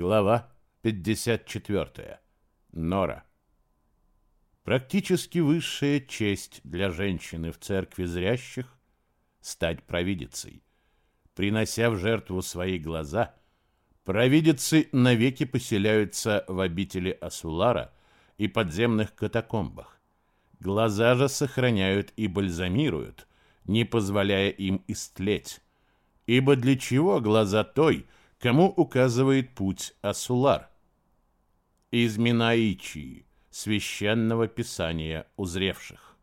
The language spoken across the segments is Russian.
Глава 54. Нора. Практически высшая честь для женщины в церкви зрящих — стать провидицей. Принося в жертву свои глаза, провидицы навеки поселяются в обители Асулара и подземных катакомбах. Глаза же сохраняют и бальзамируют, не позволяя им истлеть. Ибо для чего глаза той — кому указывает путь Асулар. Из Минаичии, священного писания узревших.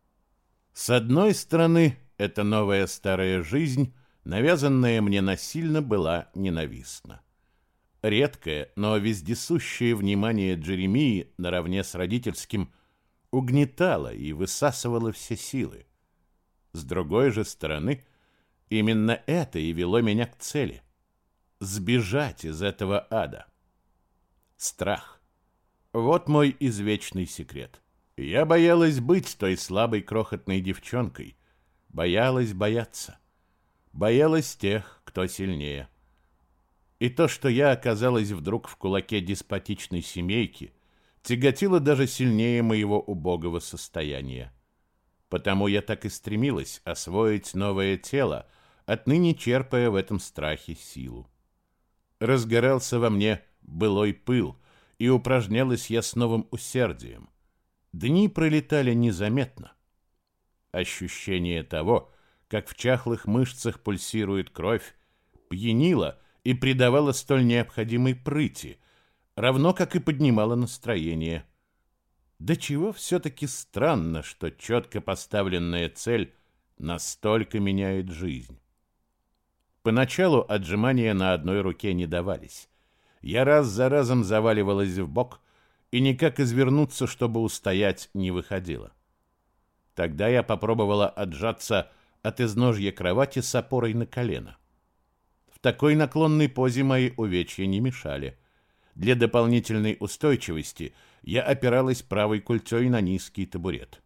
С одной стороны, эта новая старая жизнь, навязанная мне насильно, была ненавистна. Редкое, но вездесущее внимание Джеремии наравне с родительским угнетало и высасывало все силы. С другой же стороны, именно это и вело меня к цели сбежать из этого ада. Страх. Вот мой извечный секрет. Я боялась быть той слабой крохотной девчонкой. Боялась бояться. Боялась тех, кто сильнее. И то, что я оказалась вдруг в кулаке деспотичной семейки, тяготило даже сильнее моего убогого состояния. Потому я так и стремилась освоить новое тело, отныне черпая в этом страхе силу разгорался во мне былой пыл, и упражнялась я с новым усердием. Дни пролетали незаметно. Ощущение того, как в чахлых мышцах пульсирует кровь, пьянило и придавало столь необходимой прыти, равно как и поднимало настроение. Да чего все-таки странно, что четко поставленная цель настолько меняет жизнь. Поначалу отжимания на одной руке не давались. Я раз за разом заваливалась в бок, и никак извернуться, чтобы устоять, не выходило. Тогда я попробовала отжаться от изножья кровати с опорой на колено. В такой наклонной позе мои увечья не мешали. Для дополнительной устойчивости я опиралась правой культей на низкий табурет.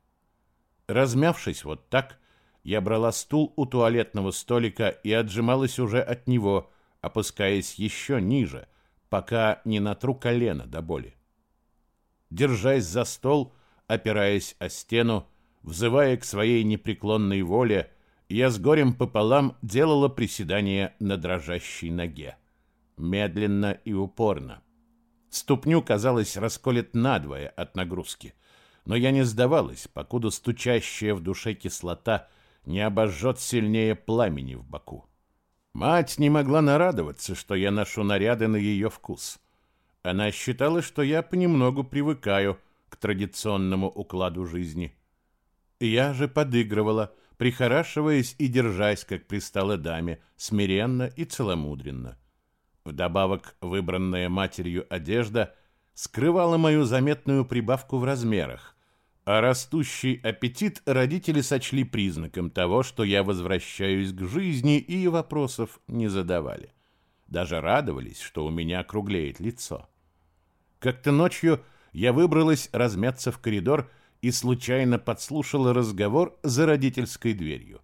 Размявшись вот так, я брала стул у туалетного столика и отжималась уже от него, опускаясь еще ниже, пока не натру колено до боли. Держась за стол, опираясь о стену, взывая к своей непреклонной воле, я с горем пополам делала приседания на дрожащей ноге. Медленно и упорно. Ступню, казалось, расколет надвое от нагрузки. Но я не сдавалась, покуда стучащая в душе кислота — не обожжет сильнее пламени в боку. Мать не могла нарадоваться, что я ношу наряды на ее вкус. Она считала, что я понемногу привыкаю к традиционному укладу жизни. Я же подыгрывала, прихорашиваясь и держась, как пристала даме, смиренно и целомудренно. Вдобавок, выбранная матерью одежда скрывала мою заметную прибавку в размерах, а растущий аппетит родители сочли признаком того, что я возвращаюсь к жизни, и вопросов не задавали. Даже радовались, что у меня округлеет лицо. Как-то ночью я выбралась размяться в коридор и случайно подслушала разговор за родительской дверью.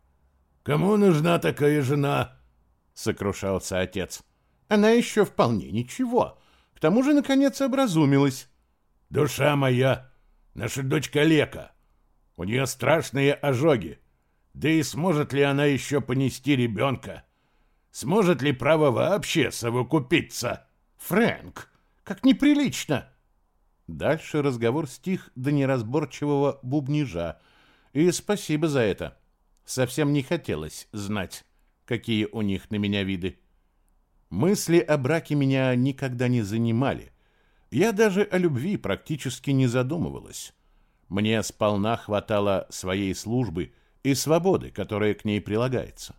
«Кому нужна такая жена?» — сокрушался отец. «Она еще вполне ничего. К тому же, наконец, образумилась». «Душа моя!» Наша дочка Лека. У нее страшные ожоги. Да и сможет ли она еще понести ребенка? Сможет ли право вообще совокупиться? Фрэнк, как неприлично!» Дальше разговор стих до неразборчивого бубнижа. И спасибо за это. Совсем не хотелось знать, какие у них на меня виды. Мысли о браке меня никогда не занимали. Я даже о любви практически не задумывалась. Мне сполна хватало своей службы и свободы, которая к ней прилагается.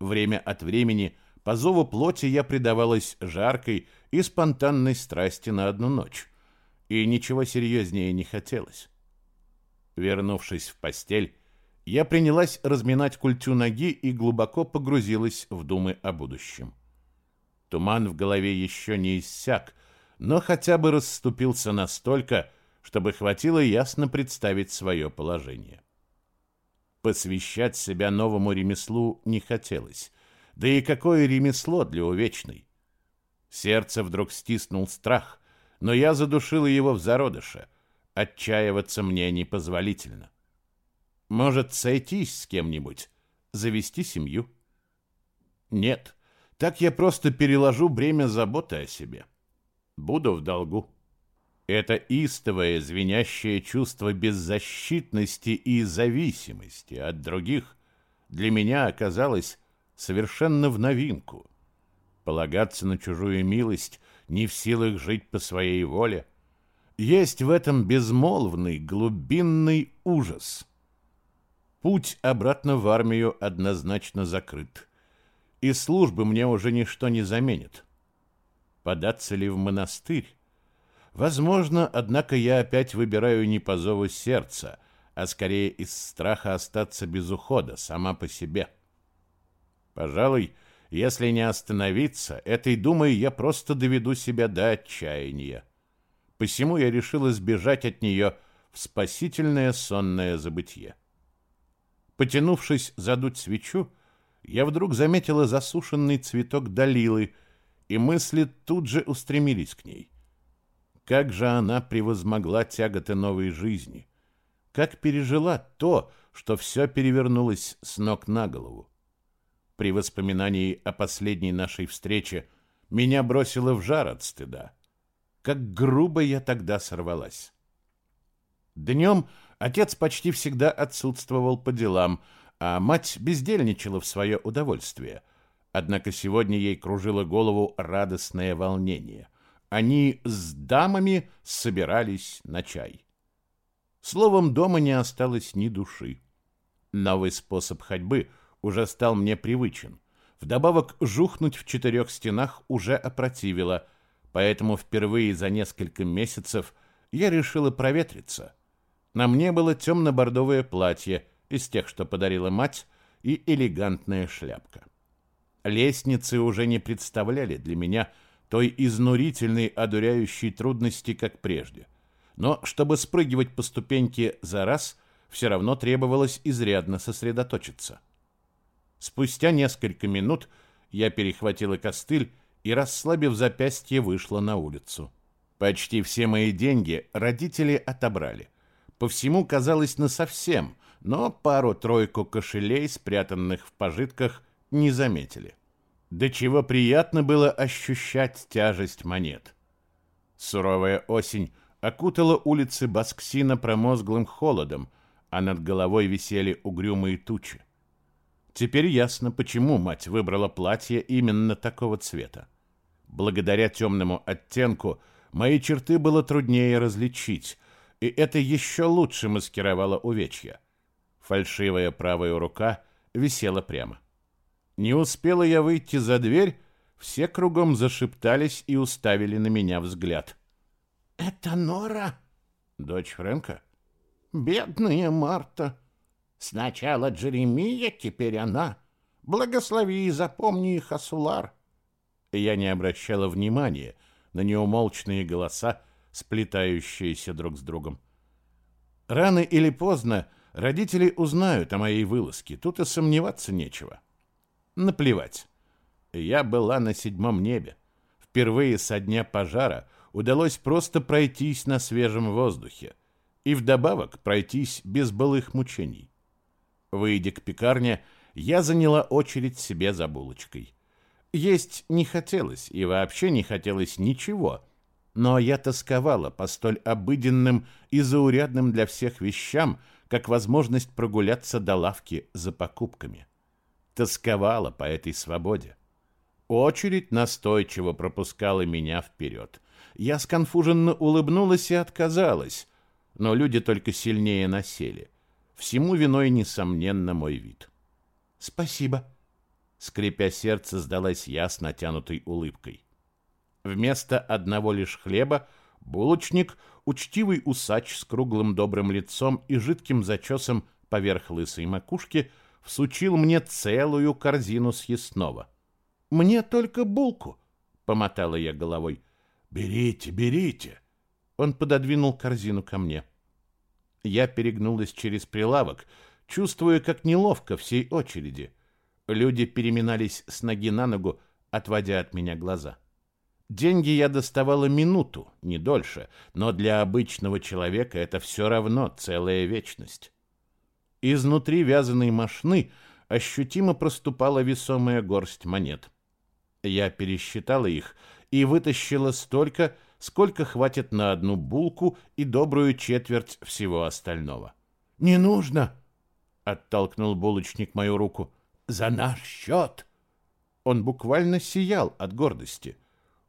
Время от времени по зову плоти я предавалась жаркой и спонтанной страсти на одну ночь, и ничего серьезнее не хотелось. Вернувшись в постель, я принялась разминать культю ноги и глубоко погрузилась в думы о будущем. Туман в голове еще не иссяк, но хотя бы расступился настолько, чтобы хватило ясно представить свое положение. Посвящать себя новому ремеслу не хотелось. Да и какое ремесло для увечной? Сердце вдруг стиснул страх, но я задушил его в зародыше. Отчаиваться мне непозволительно. Может, сойтись с кем-нибудь, завести семью? Нет, так я просто переложу бремя заботы о себе. Буду в долгу. Это истовое, звенящее чувство беззащитности и зависимости от других для меня оказалось совершенно в новинку. Полагаться на чужую милость, не в силах жить по своей воле. Есть в этом безмолвный, глубинный ужас. Путь обратно в армию однозначно закрыт. И службы мне уже ничто не заменит. Податься ли в монастырь? Возможно, однако я опять выбираю не по зову сердца, а скорее из страха остаться без ухода, сама по себе. Пожалуй, если не остановиться, этой думой я просто доведу себя до отчаяния. Посему я решил избежать от нее в спасительное сонное забытье. Потянувшись задуть свечу, я вдруг заметила засушенный цветок Далилы, и мысли тут же устремились к ней. Как же она превозмогла тяготы новой жизни? Как пережила то, что все перевернулось с ног на голову? При воспоминании о последней нашей встрече меня бросило в жар от стыда. Как грубо я тогда сорвалась. Днем отец почти всегда отсутствовал по делам, а мать бездельничала в свое удовольствие. Однако сегодня ей кружило голову радостное волнение. Они с дамами собирались на чай. Словом, дома не осталось ни души. Новый способ ходьбы уже стал мне привычен. Вдобавок, жухнуть в четырех стенах уже опротивило, поэтому впервые за несколько месяцев я решила проветриться. На мне было темно-бордовое платье из тех, что подарила мать, и элегантная шляпка. Лестницы уже не представляли для меня той изнурительной, одуряющей трудности, как прежде. Но чтобы спрыгивать по ступеньке за раз, все равно требовалось изрядно сосредоточиться. Спустя несколько минут я перехватила костыль и, расслабив запястье, вышла на улицу. Почти все мои деньги родители отобрали. По всему казалось насовсем, но пару-тройку кошелей, спрятанных в пожитках, не заметили. До чего приятно было ощущать тяжесть монет. Суровая осень окутала улицы Басксина промозглым холодом, а над головой висели угрюмые тучи. Теперь ясно, почему мать выбрала платье именно такого цвета. Благодаря темному оттенку мои черты было труднее различить, и это еще лучше маскировало увечья. Фальшивая правая рука висела прямо. Не успела я выйти за дверь, все кругом зашептались и уставили на меня взгляд. «Это Нора?» «Дочь Фрэнка?» «Бедная Марта! Сначала Джеремия, теперь она. Благослови и запомни их, Асулар!» Я не обращала внимания на неумолчные голоса, сплетающиеся друг с другом. Рано или поздно родители узнают о моей вылазке, тут и сомневаться нечего. Наплевать. Я была на седьмом небе. Впервые со дня пожара удалось просто пройтись на свежем воздухе. И вдобавок пройтись без былых мучений. Выйдя к пекарне, я заняла очередь себе за булочкой. Есть не хотелось, и вообще не хотелось ничего. Но я тосковала по столь обыденным и заурядным для всех вещам, как возможность прогуляться до лавки за покупками тосковала по этой свободе. Очередь настойчиво пропускала меня вперед. Я сконфуженно улыбнулась и отказалась, но люди только сильнее насели. Всему виной, несомненно, мой вид. «Спасибо», — скрипя сердце, сдалась я с натянутой улыбкой. Вместо одного лишь хлеба булочник, учтивый усач с круглым добрым лицом и жидким зачесом поверх лысой макушки — всучил мне целую корзину съестного. «Мне только булку», — помотала я головой. «Берите, берите». Он пододвинул корзину ко мне. Я перегнулась через прилавок, чувствуя, как неловко всей очереди. Люди переминались с ноги на ногу, отводя от меня глаза. Деньги я доставала минуту, не дольше, но для обычного человека это все равно целая вечность. Изнутри вязаной мошны ощутимо проступала весомая горсть монет. Я пересчитала их и вытащила столько, сколько хватит на одну булку и добрую четверть всего остального. «Не нужно!» — оттолкнул булочник мою руку. «За наш счет!» Он буквально сиял от гордости.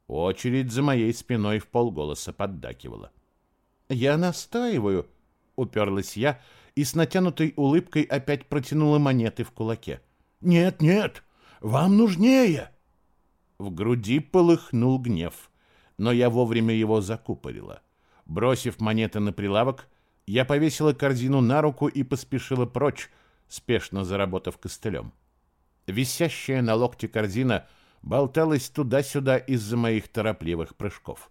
Очередь за моей спиной в полголоса поддакивала. «Я настаиваю!» — уперлась я и с натянутой улыбкой опять протянула монеты в кулаке. «Нет, нет, вам нужнее!» В груди полыхнул гнев, но я вовремя его закупорила. Бросив монеты на прилавок, я повесила корзину на руку и поспешила прочь, спешно заработав костылем. Висящая на локте корзина болталась туда-сюда из-за моих торопливых прыжков.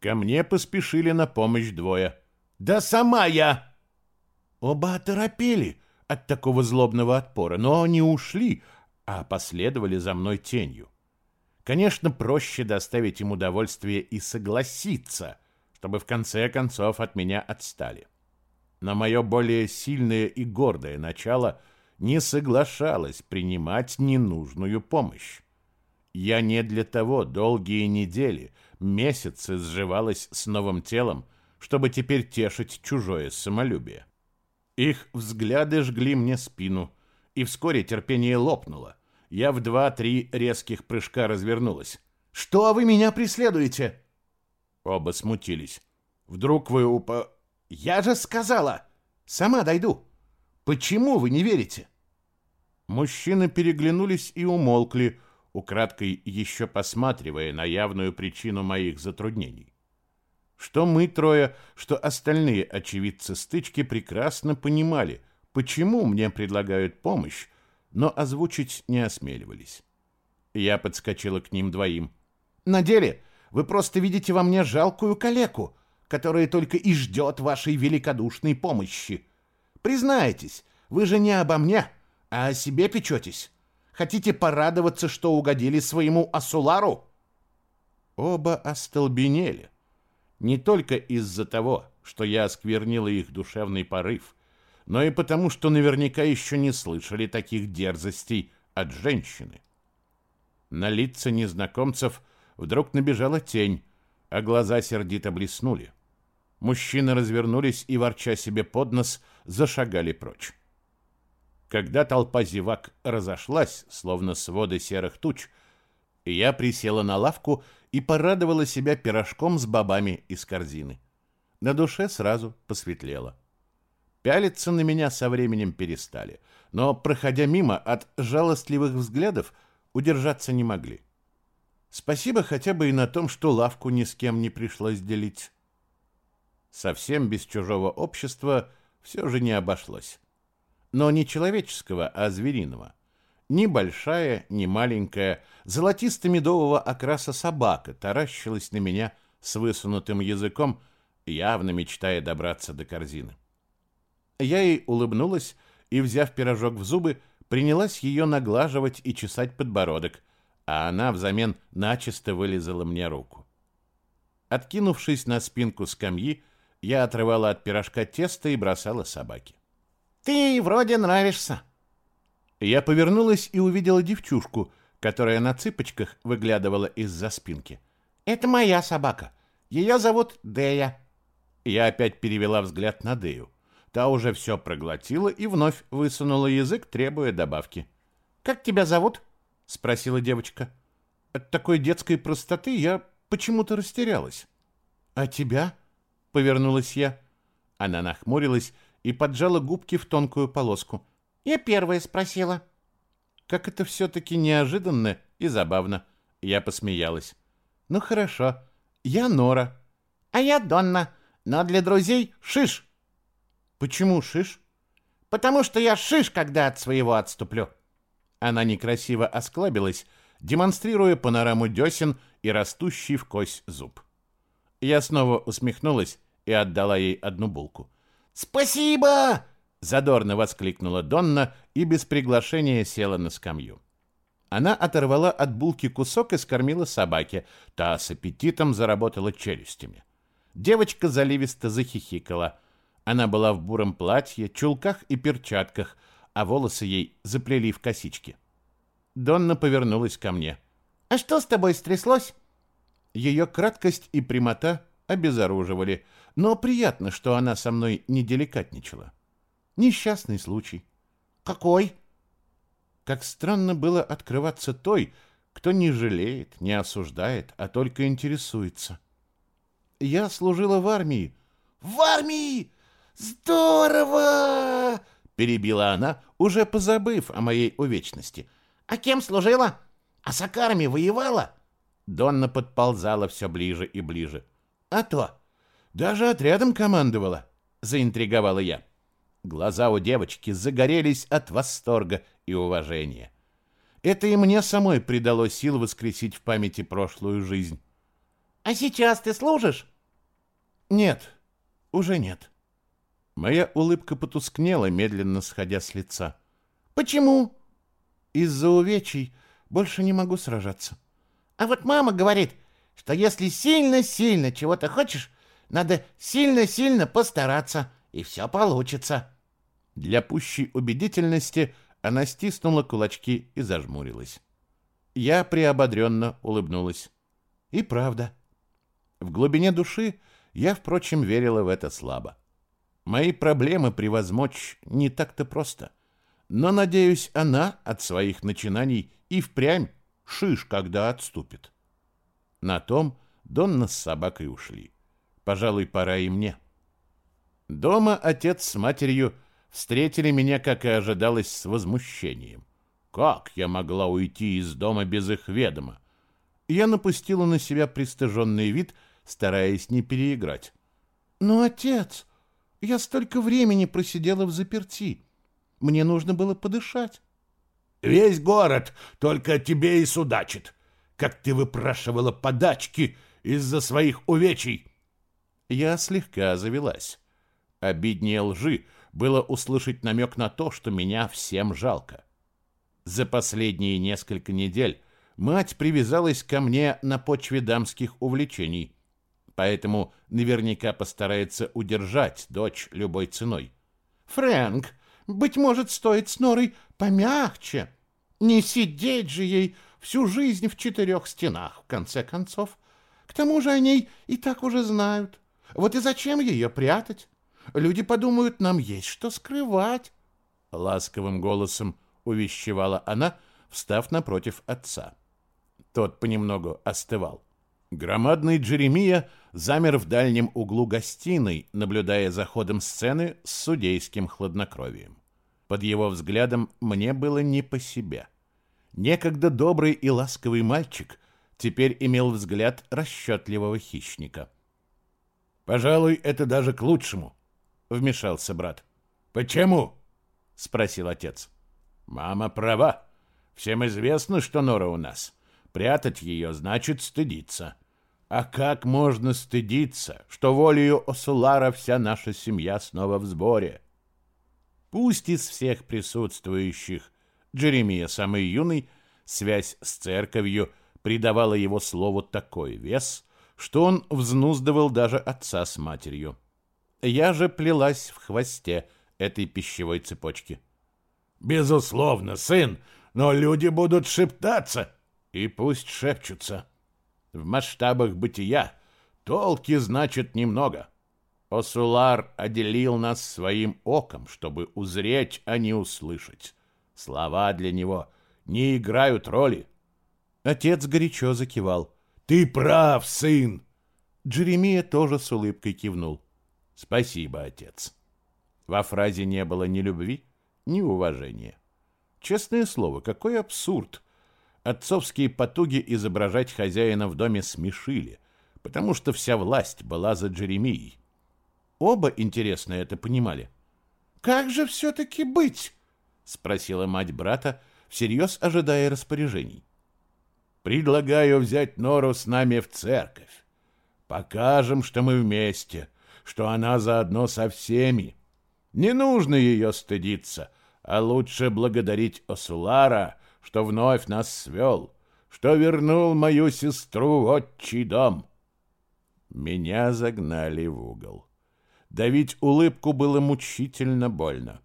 Ко мне поспешили на помощь двое. «Да сама я!» Оба оторопели от такого злобного отпора, но не ушли, а последовали за мной тенью. Конечно, проще доставить им удовольствие и согласиться, чтобы в конце концов от меня отстали. Но мое более сильное и гордое начало не соглашалось принимать ненужную помощь. Я не для того долгие недели, месяцы сживалась с новым телом, чтобы теперь тешить чужое самолюбие. Их взгляды жгли мне спину, и вскоре терпение лопнуло. Я в два-три резких прыжка развернулась. «Что вы меня преследуете?» Оба смутились. «Вдруг вы упа...» «Я же сказала! Сама дойду! Почему вы не верите?» Мужчины переглянулись и умолкли, украдкой еще посматривая на явную причину моих затруднений. Что мы трое, что остальные очевидцы стычки прекрасно понимали, почему мне предлагают помощь, но озвучить не осмеливались. Я подскочила к ним двоим. «На деле вы просто видите во мне жалкую калеку, которая только и ждет вашей великодушной помощи. Признайтесь, вы же не обо мне, а о себе печетесь. Хотите порадоваться, что угодили своему Асулару?» Оба остолбенели. Не только из-за того, что я осквернила их душевный порыв, но и потому, что наверняка еще не слышали таких дерзостей от женщины. На лица незнакомцев вдруг набежала тень, а глаза сердито блеснули. Мужчины развернулись и, ворча себе под нос, зашагали прочь. Когда толпа зевак разошлась, словно своды серых туч, я присела на лавку и порадовала себя пирожком с бобами из корзины. На душе сразу посветлело. Пялиться на меня со временем перестали, но, проходя мимо от жалостливых взглядов, удержаться не могли. Спасибо хотя бы и на том, что лавку ни с кем не пришлось делить. Совсем без чужого общества все же не обошлось. Но не человеческого, а звериного. Ни большая, ни маленькая, золотисто-медового окраса собака таращилась на меня с высунутым языком, явно мечтая добраться до корзины. Я ей улыбнулась и, взяв пирожок в зубы, принялась ее наглаживать и чесать подбородок, а она взамен начисто вылезала мне руку. Откинувшись на спинку скамьи, я отрывала от пирожка тесто и бросала собаке. «Ты вроде нравишься». Я повернулась и увидела девчушку, которая на цыпочках выглядывала из-за спинки. «Это моя собака. Ее зовут Дея». Я опять перевела взгляд на Дею. Та уже все проглотила и вновь высунула язык, требуя добавки. «Как тебя зовут?» — спросила девочка. От такой детской простоты я почему-то растерялась. «А тебя?» — повернулась я. Она нахмурилась и поджала губки в тонкую полоску. «Я первая спросила». Как это все-таки неожиданно и забавно. Я посмеялась. «Ну хорошо, я Нора». «А я Донна, но для друзей Шиш». Почему шиш? Потому что я шиш, когда от своего отступлю. Она некрасиво осклабилась, демонстрируя панораму десен и растущий в кость зуб. Я снова усмехнулась и отдала ей одну булку. «Спасибо!» — задорно воскликнула Донна и без приглашения села на скамью. Она оторвала от булки кусок и скормила собаке. Та с аппетитом заработала челюстями. Девочка заливисто захихикала. Она была в буром платье, чулках и перчатках, а волосы ей заплели в косички. Донна повернулась ко мне. «А что с тобой стряслось?» Ее краткость и прямота обезоруживали, но приятно, что она со мной не деликатничала. Несчастный случай. «Какой?» Как странно было открываться той, кто не жалеет, не осуждает, а только интересуется. Я служила в армии. «В армии? Здорово!» — перебила она, уже позабыв о моей увечности. «А кем служила? А с Акарами воевала?» Донна подползала все ближе и ближе. «А то! Даже отрядом командовала!» — заинтриговала я. Глаза у девочки загорелись от восторга и уважения. Это и мне самой придало сил воскресить в памяти прошлую жизнь. «А сейчас ты служишь?» «Нет, уже нет». Моя улыбка потускнела, медленно сходя с лица. «Почему?» «Из-за увечий больше не могу сражаться». «А вот мама говорит, что если сильно-сильно чего-то хочешь, надо сильно-сильно постараться, и все получится». Для пущей убедительности она стиснула кулачки и зажмурилась. Я приободренно улыбнулась. И правда. В глубине души я, впрочем, верила в это слабо. Мои проблемы превозмочь не так-то просто. Но, надеюсь, она от своих начинаний и впрямь шиш, когда отступит. На том Донна с собакой ушли. Пожалуй, пора и мне. Дома отец с матерью встретили меня, как и ожидалось, с возмущением. Как я могла уйти из дома без их ведома? Я напустила на себя пристыженный вид, стараясь не переиграть. «Но, отец, я столько времени просидела в заперти. Мне нужно было подышать». «Весь город только тебе и судачит, как ты выпрашивала подачки из-за своих увечий». Я слегка завелась. Обиднее лжи было услышать намек на то, что меня всем жалко. За последние несколько недель мать привязалась ко мне на почве дамских увлечений, поэтому наверняка постарается удержать дочь любой ценой. «Фрэнк, быть может, стоит с Норой помягче. Не сидеть же ей всю жизнь в четырех стенах, в конце концов. К тому же о ней и так уже знают. Вот и зачем ее прятать? Люди подумают, нам есть что скрывать. Ласковым голосом увещевала она, встав напротив отца. Тот понемногу остывал. Громадный Джеремия замер в дальнем углу гостиной, наблюдая за ходом сцены с судейским хладнокровием. Под его взглядом мне было не по себе. Некогда добрый и ласковый мальчик теперь имел взгляд расчетливого хищника. «Пожалуй, это даже к лучшему», вмешался брат. Почему? спросил отец. Мама права. Всем известно, что Нора у нас. Прятать ее значит стыдиться. А как можно стыдиться, что волею Осулара вся наша семья снова в сборе? Пусть из всех присутствующих Джеремия, самый юный, связь с церковью придавала его слову такой вес, что он взнуздывал даже отца с матерью. Я же плелась в хвосте этой пищевой цепочки. «Безусловно, сын, но люди будут шептаться, и пусть шепчутся. В масштабах бытия толки значит немного. Осулар отделил нас своим оком, чтобы узреть, а не услышать. Слова для него не играют роли. Отец горячо закивал. «Ты прав, сын!» Джеремия тоже с улыбкой кивнул. Спасибо, отец. Во фразе не было ни любви, ни уважения. Честное слово, какой абсурд. Отцовские потуги изображать хозяина в доме смешили, потому что вся власть была за Джеремией. Оба, интересно, это понимали. «Как же все-таки быть?» — спросила мать брата, всерьез ожидая распоряжений. «Предлагаю взять Нору с нами в церковь. Покажем, что мы вместе, что она заодно со всеми. Не нужно ее стыдиться, а лучше благодарить Осулара, что вновь нас свел, что вернул мою сестру в отчий дом. Меня загнали в угол. Давить улыбку было мучительно больно.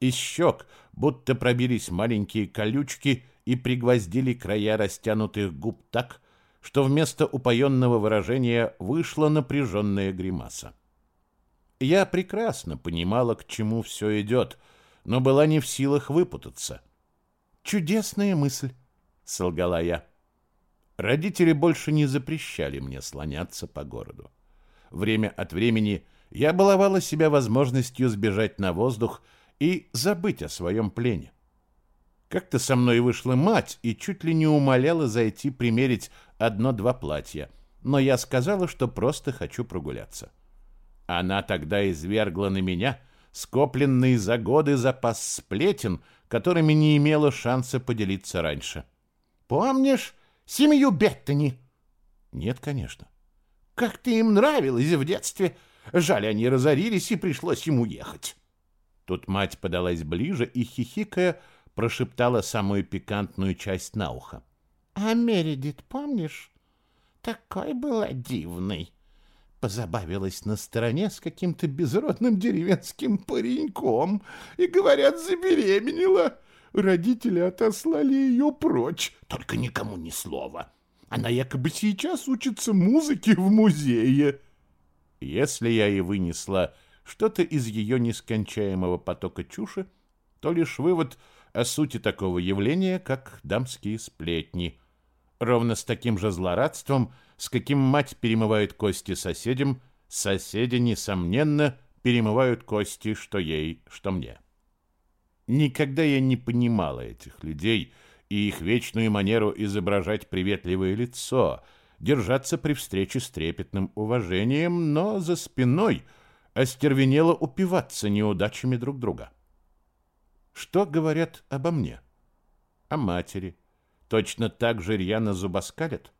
Из щек будто пробились маленькие колючки и пригвоздили края растянутых губ так, что вместо упоенного выражения вышла напряженная гримаса. Я прекрасно понимала, к чему все идет, но была не в силах выпутаться. «Чудесная мысль», — солгала я. Родители больше не запрещали мне слоняться по городу. Время от времени я баловала себя возможностью сбежать на воздух и забыть о своем плене. Как-то со мной вышла мать и чуть ли не умоляла зайти примерить одно-два платья, но я сказала, что просто хочу прогуляться. Она тогда извергла на меня скопленный за годы запас сплетен, которыми не имела шанса поделиться раньше. «Помнишь семью Беттани?» «Нет, конечно». «Как ты им нравилась в детстве! Жаль, они разорились, и пришлось им уехать». Тут мать подалась ближе и, хихикая, прошептала самую пикантную часть на ухо. «А Мередит, помнишь? Такой была дивной. Позабавилась на стороне с каким-то безродным деревенским пареньком и, говорят, забеременела. Родители отослали ее прочь, только никому ни слова. Она якобы сейчас учится музыке в музее». Если я и вынесла что-то из ее нескончаемого потока чуши, то лишь вывод — о сути такого явления, как дамские сплетни. Ровно с таким же злорадством, с каким мать перемывает кости соседям, соседи, несомненно, перемывают кости, что ей, что мне. Никогда я не понимала этих людей и их вечную манеру изображать приветливое лицо, держаться при встрече с трепетным уважением, но за спиной остервенело упиваться неудачами друг друга. Что говорят обо мне? О матери. Точно так же рьяно зубоскалят?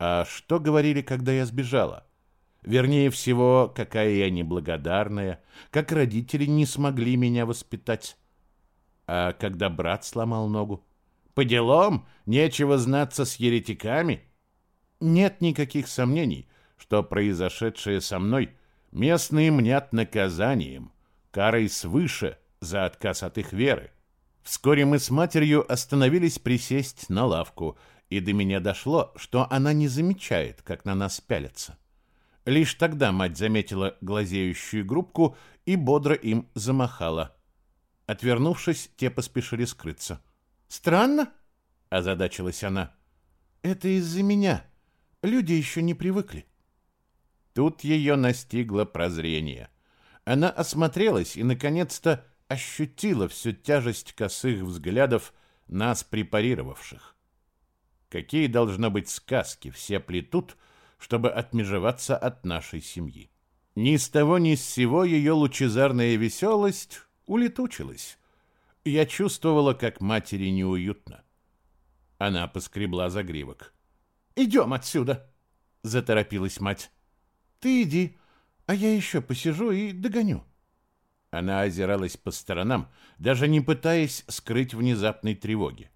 А что говорили, когда я сбежала? Вернее всего, какая я неблагодарная, как родители не смогли меня воспитать. А когда брат сломал ногу? По делам нечего знаться с еретиками. Нет никаких сомнений, что произошедшее со мной местные мнят наказанием, карой свыше — за отказ от их веры. Вскоре мы с матерью остановились присесть на лавку, и до меня дошло, что она не замечает, как на нас пялятся. Лишь тогда мать заметила глазеющую группку и бодро им замахала. Отвернувшись, те поспешили скрыться. «Странно?» — озадачилась она. «Это из-за меня. Люди еще не привыкли». Тут ее настигло прозрение. Она осмотрелась и, наконец-то, ощутила всю тяжесть косых взглядов нас препарировавших. Какие должно быть сказки все плетут, чтобы отмежеваться от нашей семьи. Ни с того ни с сего ее лучезарная веселость улетучилась. Я чувствовала, как матери неуютно. Она поскребла загривок. «Идем отсюда!» — заторопилась мать. «Ты иди, а я еще посижу и догоню». Она озиралась по сторонам, даже не пытаясь скрыть внезапной тревоги.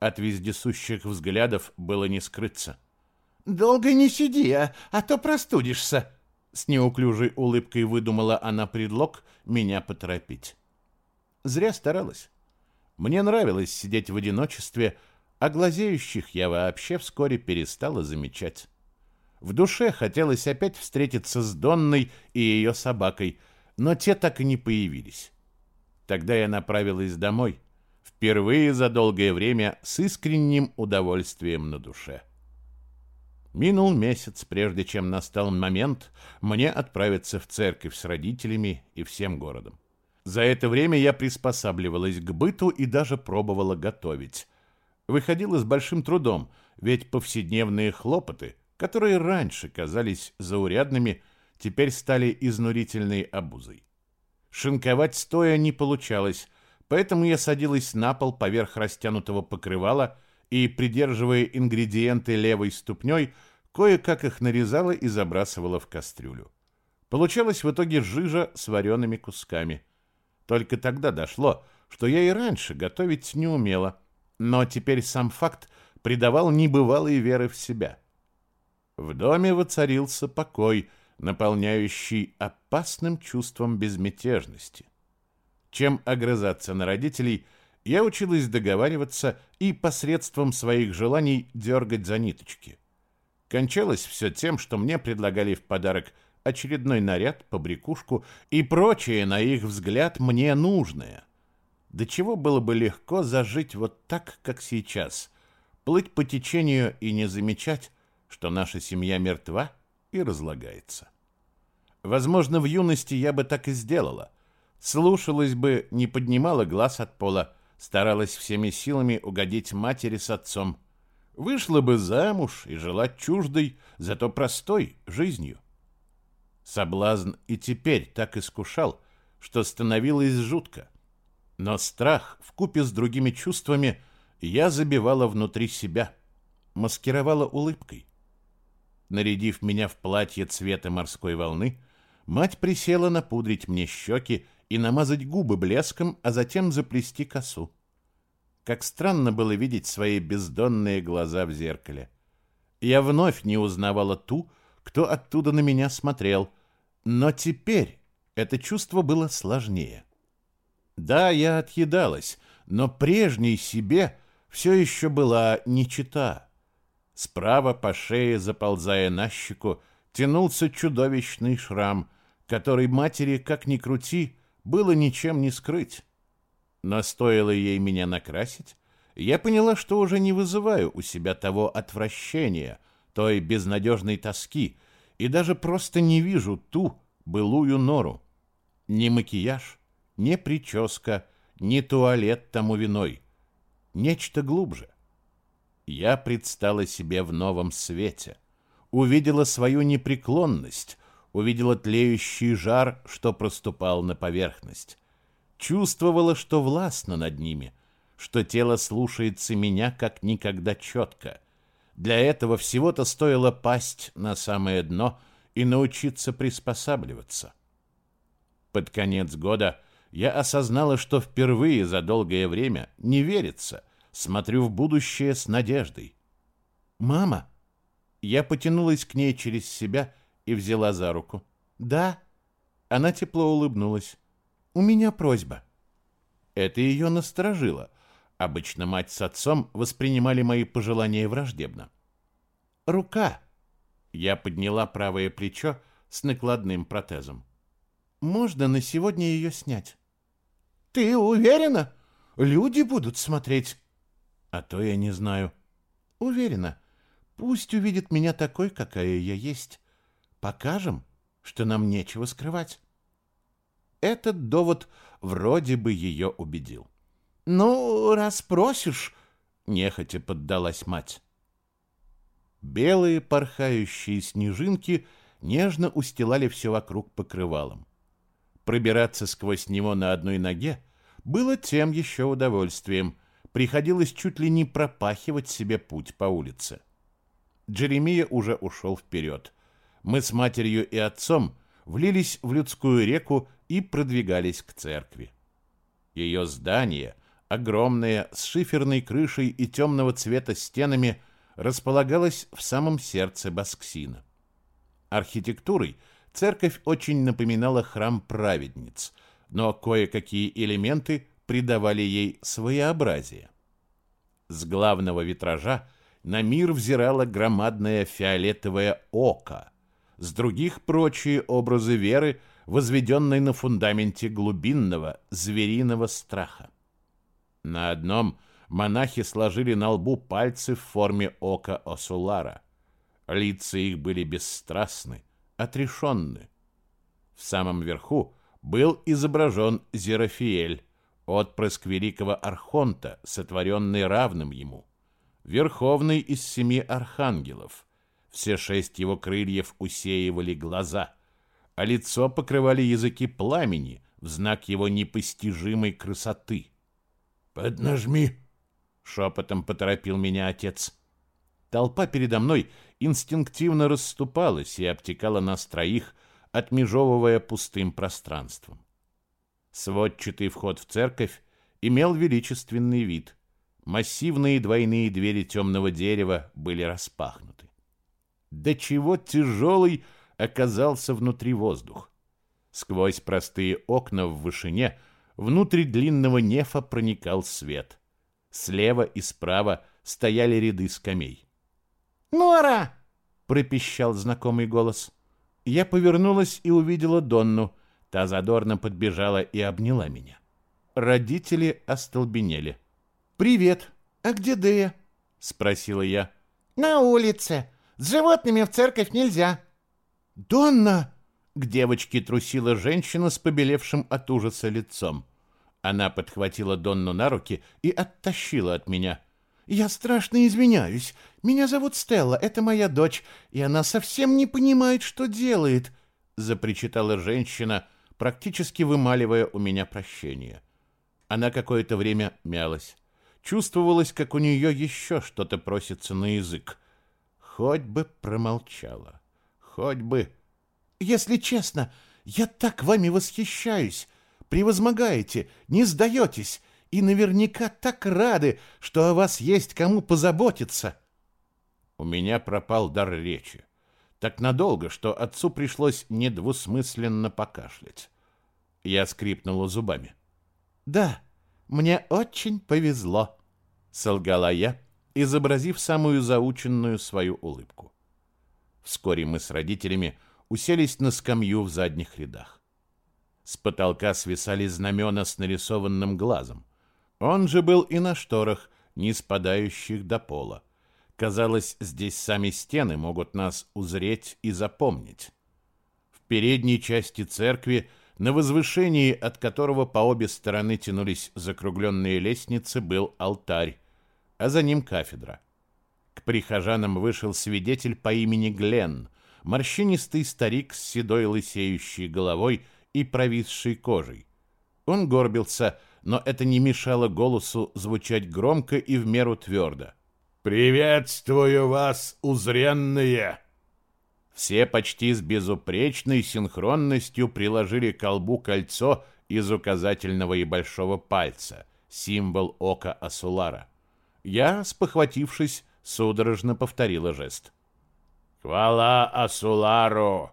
От вездесущих взглядов было не скрыться. «Долго не сиди, а, а то простудишься!» С неуклюжей улыбкой выдумала она предлог меня поторопить. Зря старалась. Мне нравилось сидеть в одиночестве, а глазеющих я вообще вскоре перестала замечать. В душе хотелось опять встретиться с Донной и ее собакой — но те так и не появились. Тогда я направилась домой, впервые за долгое время с искренним удовольствием на душе. Минул месяц, прежде чем настал момент мне отправиться в церковь с родителями и всем городом. За это время я приспосабливалась к быту и даже пробовала готовить. Выходила с большим трудом, ведь повседневные хлопоты, которые раньше казались заурядными, теперь стали изнурительной обузой. Шинковать стоя не получалось, поэтому я садилась на пол поверх растянутого покрывала и, придерживая ингредиенты левой ступней, кое-как их нарезала и забрасывала в кастрюлю. Получалось в итоге жижа с вареными кусками. Только тогда дошло, что я и раньше готовить не умела, но теперь сам факт придавал небывалой веры в себя. В доме воцарился покой, наполняющий опасным чувством безмятежности. Чем огрызаться на родителей, я училась договариваться и посредством своих желаний дергать за ниточки. Кончалось все тем, что мне предлагали в подарок очередной наряд, побрякушку и прочее, на их взгляд, мне нужное. До чего было бы легко зажить вот так, как сейчас, плыть по течению и не замечать, что наша семья мертва и разлагается. Возможно, в юности я бы так и сделала. Слушалась бы, не поднимала глаз от пола, старалась всеми силами угодить матери с отцом – вышла бы замуж и жила чуждой, зато простой жизнью. Соблазн и теперь так искушал, что становилось жутко. Но страх в купе с другими чувствами я забивала внутри себя, маскировала улыбкой. Нарядив меня в платье цвета морской волны, мать присела напудрить мне щеки и намазать губы блеском, а затем заплести косу. Как странно было видеть свои бездонные глаза в зеркале. Я вновь не узнавала ту, кто оттуда на меня смотрел, но теперь это чувство было сложнее. Да, я отъедалась, но прежней себе все еще была не чита. Справа по шее, заползая на щеку, тянулся чудовищный шрам, который матери, как ни крути, было ничем не скрыть. Но стоило ей меня накрасить, я поняла, что уже не вызываю у себя того отвращения, той безнадежной тоски, и даже просто не вижу ту былую нору. Ни макияж, ни прическа, ни туалет тому виной. Нечто глубже. Я предстала себе в новом свете, увидела свою непреклонность, увидела тлеющий жар, что проступал на поверхность чувствовала, что властна над ними, что тело слушается меня как никогда четко. Для этого всего-то стоило пасть на самое дно и научиться приспосабливаться. Под конец года я осознала, что впервые за долгое время не верится, смотрю в будущее с надеждой. «Мама!» Я потянулась к ней через себя и взяла за руку. «Да?» Она тепло улыбнулась. У меня просьба». Это ее насторожило. Обычно мать с отцом воспринимали мои пожелания враждебно. «Рука!» Я подняла правое плечо с накладным протезом. «Можно на сегодня ее снять?» «Ты уверена? Люди будут смотреть». «А то я не знаю». «Уверена. Пусть увидит меня такой, какая я есть. Покажем, что нам нечего скрывать». Этот довод вроде бы ее убедил. «Ну, раз просишь», — нехотя поддалась мать. Белые порхающие снежинки нежно устилали все вокруг покрывалом. Пробираться сквозь него на одной ноге было тем еще удовольствием. Приходилось чуть ли не пропахивать себе путь по улице. Джеремия уже ушел вперед. Мы с матерью и отцом влились в людскую реку и продвигались к церкви. Ее здание, огромное, с шиферной крышей и темного цвета стенами, располагалось в самом сердце Басксина. Архитектурой церковь очень напоминала храм праведниц, но кое-какие элементы придавали ей своеобразие. С главного витража на мир взирало громадное фиолетовое око, с других прочие образы веры возведенной на фундаменте глубинного звериного страха. На одном монахи сложили на лбу пальцы в форме ока Осулара. Лица их были бесстрастны, отрешенны. В самом верху был изображен Зерафиэль, отпрыск великого архонта, сотворенный равным ему, верховный из семи архангелов. Все шесть его крыльев усеивали глаза — а лицо покрывали языки пламени в знак его непостижимой красоты. «Поднажми!» — шепотом поторопил меня отец. Толпа передо мной инстинктивно расступалась и обтекала нас троих, отмежевывая пустым пространством. Сводчатый вход в церковь имел величественный вид. Массивные двойные двери темного дерева были распахнуты. До чего тяжелый оказался внутри воздух. Сквозь простые окна в вышине внутрь длинного нефа проникал свет. Слева и справа стояли ряды скамей. «Нора!» — пропищал знакомый голос. Я повернулась и увидела Донну. Та задорно подбежала и обняла меня. Родители остолбенели. «Привет! А где Дея?» — спросила я. «На улице. С животными в церковь нельзя». «Донна!» — к девочке трусила женщина с побелевшим от ужаса лицом. Она подхватила Донну на руки и оттащила от меня. «Я страшно извиняюсь. Меня зовут Стелла, это моя дочь, и она совсем не понимает, что делает», — запричитала женщина, практически вымаливая у меня прощение. Она какое-то время мялась. Чувствовалось, как у нее еще что-то просится на язык. Хоть бы промолчала. Хоть бы... «Если честно, я так вами восхищаюсь. Превозмогаете, не сдаетесь, и наверняка так рады, что о вас есть кому позаботиться». У меня пропал дар речи. Так надолго, что отцу пришлось недвусмысленно покашлять. Я скрипнула зубами. «Да, мне очень повезло», — солгала я, изобразив самую заученную свою улыбку. Вскоре мы с родителями уселись на скамью в задних рядах. С потолка свисали знамена с нарисованным глазом. Он же был и на шторах, не спадающих до пола. Казалось, здесь сами стены могут нас узреть и запомнить. В передней части церкви на возвышении, от которого по обе стороны тянулись закругленные лестницы, был алтарь, а за ним кафедра. К прихожанам вышел свидетель по имени Гленн, морщинистый старик с седой лысеющей головой и провисшей кожей. Он горбился, но это не мешало голосу звучать громко и в меру твердо. «Приветствую вас, узренные!» Все почти с безупречной синхронностью приложили к колбу кольцо из указательного и большого пальца, символ ока Асулара. Я, спохватившись, судорожно повторила жест. «Хвала Асулару,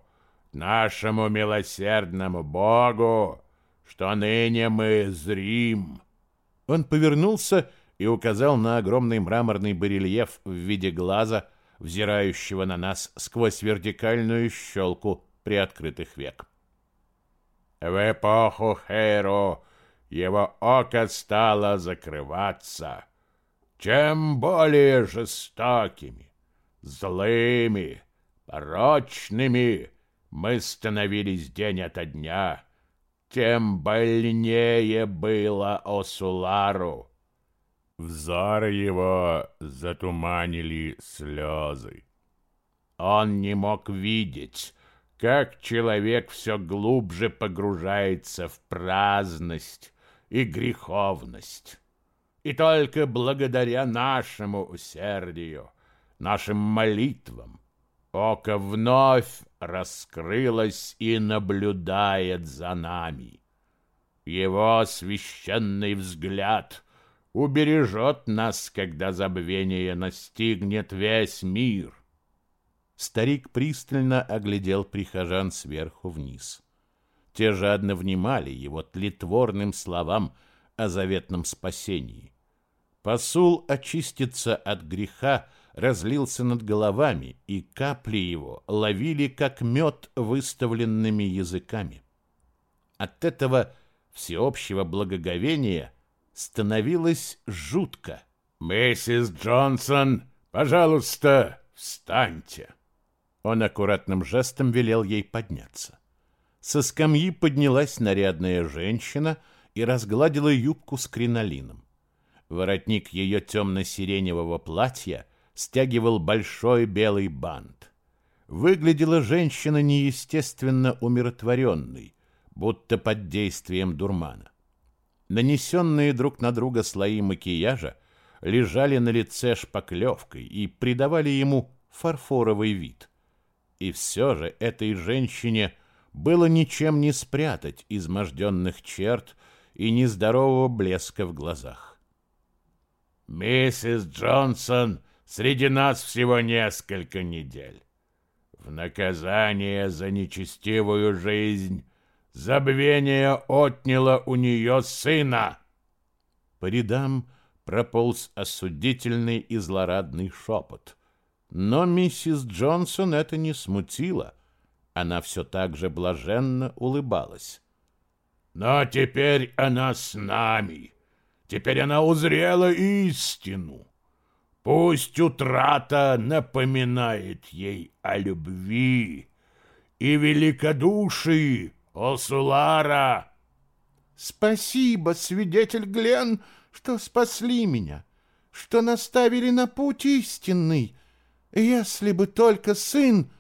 нашему милосердному Богу, что ныне мы зрим!» Он повернулся и указал на огромный мраморный барельеф в виде глаза, взирающего на нас сквозь вертикальную щелку приоткрытых век. В эпоху Хейро его око стало закрываться. Чем более жестокими, злыми, порочными мы становились день ото дня, тем больнее было Осулару. Взор его затуманили слезы. Он не мог видеть, как человек все глубже погружается в праздность и греховность. И только благодаря нашему усердию, нашим молитвам, око вновь раскрылось и наблюдает за нами. Его священный взгляд — убережет нас, когда забвение настигнет весь мир. Старик пристально оглядел прихожан сверху вниз. Те жадно внимали его тлетворным словам о заветном спасении. Посул очиститься от греха разлился над головами, и капли его ловили, как мед, выставленными языками. От этого всеобщего благоговения становилось жутко. «Миссис Джонсон, пожалуйста, встаньте!» Он аккуратным жестом велел ей подняться. Со скамьи поднялась нарядная женщина и разгладила юбку с кринолином. Воротник ее темно-сиреневого платья стягивал большой белый бант. Выглядела женщина неестественно умиротворенной, будто под действием дурмана. Нанесенные друг на друга слои макияжа лежали на лице шпаклевкой и придавали ему фарфоровый вид. И все же этой женщине было ничем не спрятать изможденных черт и нездорового блеска в глазах. Миссис Джонсон среди нас всего несколько недель. В наказание за нечестивую жизнь забвение отняло у нее сына. По рядам прополз осудительный и злорадный шепот. Но миссис Джонсон это не смутило. Она все так же блаженно улыбалась. «Но теперь она с нами. Теперь она узрела истину. Пусть утрата напоминает ей о любви и великодушии Осулара. Спасибо, свидетель Глен, что спасли меня, что наставили на путь истинный. Если бы только сын...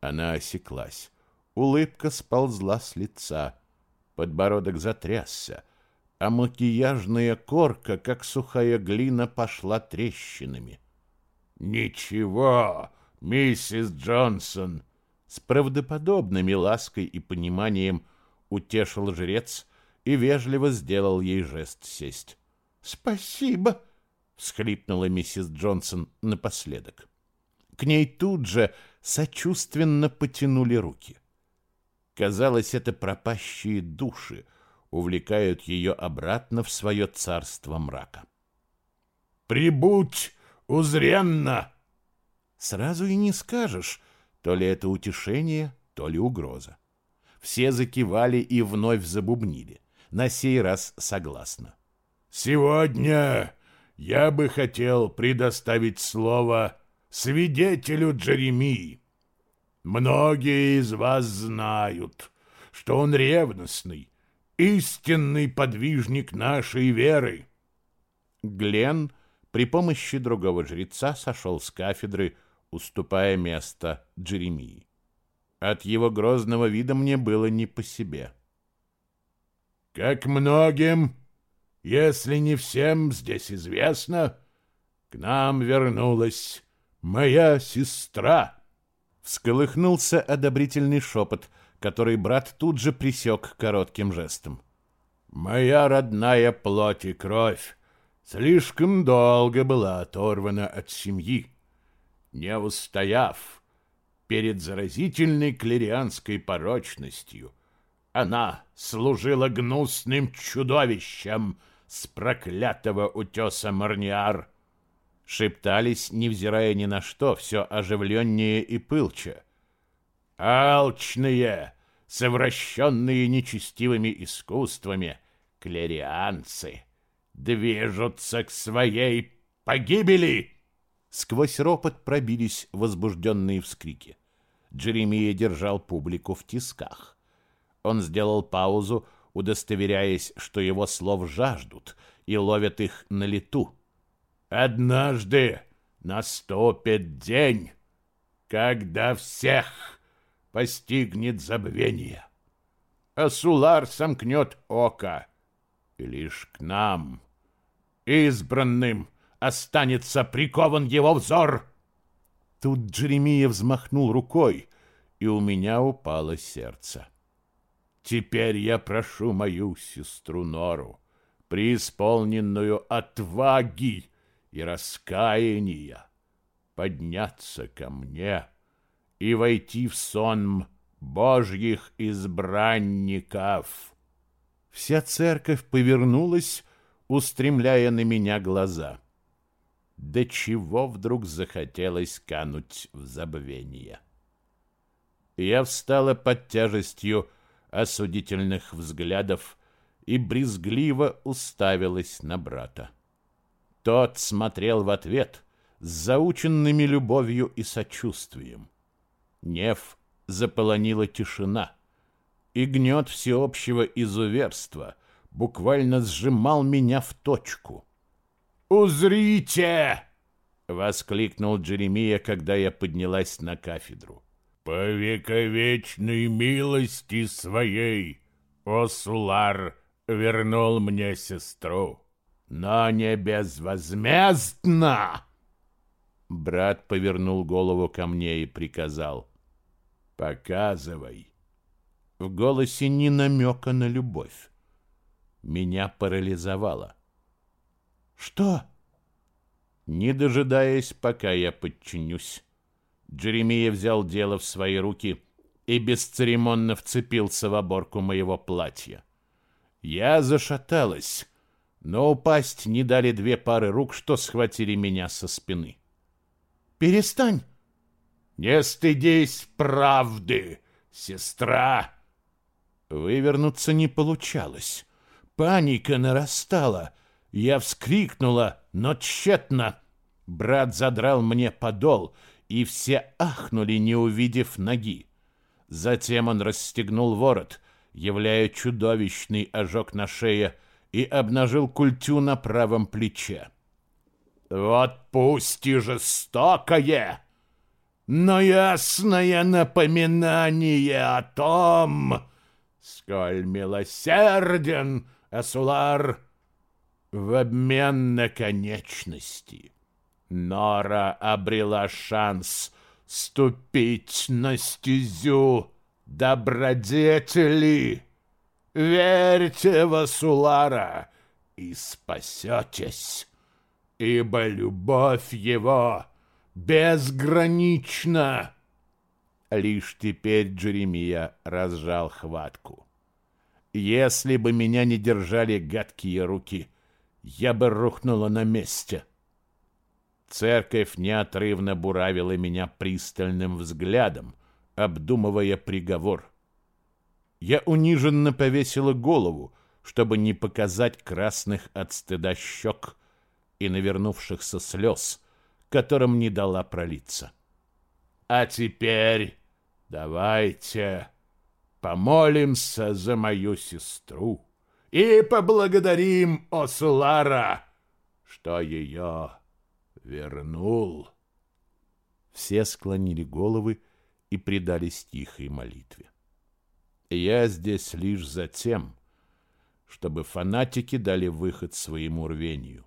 Она осеклась. Улыбка сползла с лица. Подбородок затрясся а макияжная корка, как сухая глина, пошла трещинами. «Ничего, миссис Джонсон!» С правдоподобными лаской и пониманием утешил жрец и вежливо сделал ей жест сесть. «Спасибо!» — всхлипнула миссис Джонсон напоследок. К ней тут же сочувственно потянули руки. Казалось, это пропащие души — увлекают ее обратно в свое царство мрака. «Прибудь узренно!» Сразу и не скажешь, то ли это утешение, то ли угроза. Все закивали и вновь забубнили, на сей раз согласно. «Сегодня я бы хотел предоставить слово свидетелю Джеремии. Многие из вас знают, что он ревностный, истинный подвижник нашей веры. Глен при помощи другого жреца сошел с кафедры, уступая место Джеремии. От его грозного вида мне было не по себе. Как многим, если не всем здесь известно, к нам вернулась моя сестра. Всколыхнулся одобрительный шепот — который брат тут же присек коротким жестом. «Моя родная плоть и кровь слишком долго была оторвана от семьи, не устояв перед заразительной клерианской порочностью. Она служила гнусным чудовищем с проклятого утеса Марниар. Шептались, невзирая ни на что, все оживленнее и пылче алчные, совращенные нечестивыми искусствами, клерианцы движутся к своей погибели. Сквозь ропот пробились возбужденные вскрики. Джеремия держал публику в тисках. Он сделал паузу, удостоверяясь, что его слов жаждут и ловят их на лету. «Однажды наступит день, когда всех постигнет забвение. Асулар сомкнет око, и лишь к нам, избранным, останется прикован его взор. Тут Джеремия взмахнул рукой, и у меня упало сердце. Теперь я прошу мою сестру Нору, преисполненную отваги и раскаяния, подняться ко мне — и войти в сон Божьих избранников. Вся церковь повернулась, устремляя на меня глаза. До чего вдруг захотелось кануть в забвение. Я встала под тяжестью осудительных взглядов и брезгливо уставилась на брата. Тот смотрел в ответ с заученными любовью и сочувствием. Нев заполонила тишина, и гнет всеобщего изуверства буквально сжимал меня в точку. «Узрите!» — воскликнул Джеремия, когда я поднялась на кафедру. «По вековечной милости своей Осулар вернул мне сестру, но не безвозмездно!» Брат повернул голову ко мне и приказал. Показывай. В голосе ни намека на любовь. Меня парализовало. Что? не дожидаясь, пока я подчинюсь. Джеремия взял дело в свои руки и бесцеремонно вцепился в оборку моего платья. Я зашаталась, но упасть не дали две пары рук, что схватили меня со спины. «Перестань!» «Не стыдись правды, сестра!» Вывернуться не получалось. Паника нарастала. Я вскрикнула, но тщетно. Брат задрал мне подол, и все ахнули, не увидев ноги. Затем он расстегнул ворот, являя чудовищный ожог на шее, и обнажил культю на правом плече. «Вот пусть и жестокое, но ясное напоминание о том, сколь милосерден Асулар в обмен на конечности». Нора обрела шанс ступить на стезю добродетели. Верьте в Асулара и спасетесь, ибо любовь его безгранична. Лишь теперь Джеремия разжал хватку. Если бы меня не держали гадкие руки, я бы рухнула на месте. Церковь неотрывно буравила меня пристальным взглядом, обдумывая приговор. Я униженно повесила голову, чтобы не показать красных от стыда щек и навернувшихся слез, которым не дала пролиться. А теперь давайте помолимся за мою сестру и поблагодарим Ослара, что ее вернул. Все склонили головы и предались тихой молитве. Я здесь лишь за тем, чтобы фанатики дали выход своему рвению.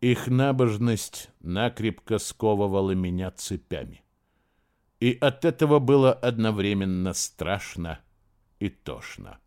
Их набожность накрепко сковывала меня цепями. И от этого было одновременно страшно и тошно.